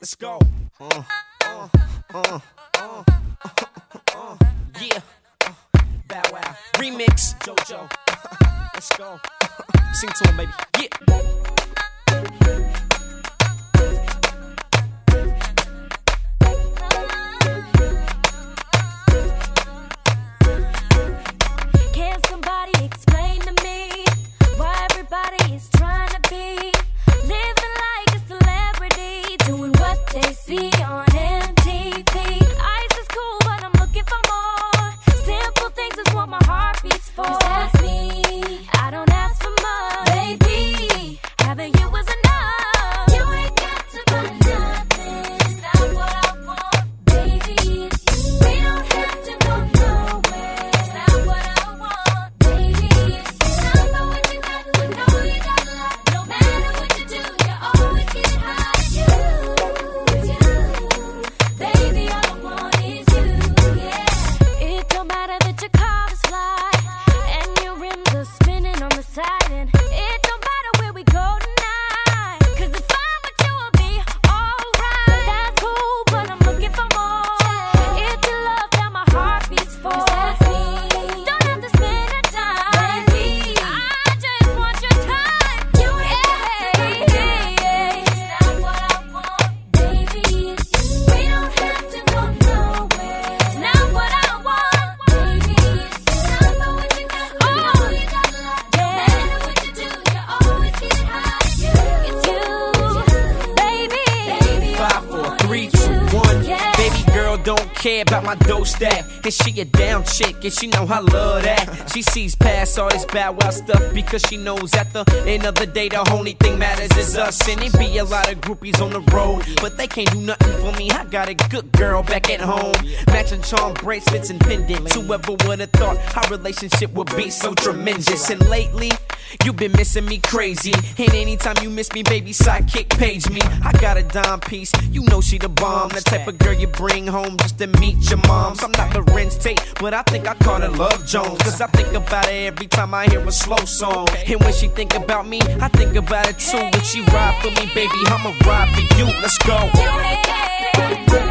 Let's go. Uh, uh, uh, yeah. Bow Wow. Remix. JoJo. Let's go. Sing to him, baby. Yeah. You care about my dough stack. And she a down chick, and she know I love that. She sees past all this bad wild stuff because she knows at the end of the day the only thing matters is us. And it be a lot of groupies on the road, but they can't do nothing for me. I got a good girl back at home, matching charm bracelets and pendants. Whoever would have thought our relationship would be so tremendous? And lately. You've been missing me crazy. And anytime you miss me, baby, sidekick page me. I got a dime piece. You know she the bomb. The type of girl you bring home just to meet your moms. I'm not the Larenz Tate, but I think I call her Love Jones. Cause I think about her every time I hear a slow song. And when she think about me, I think about it too. When she ride for me, baby, I'ma ride for you. Let's go.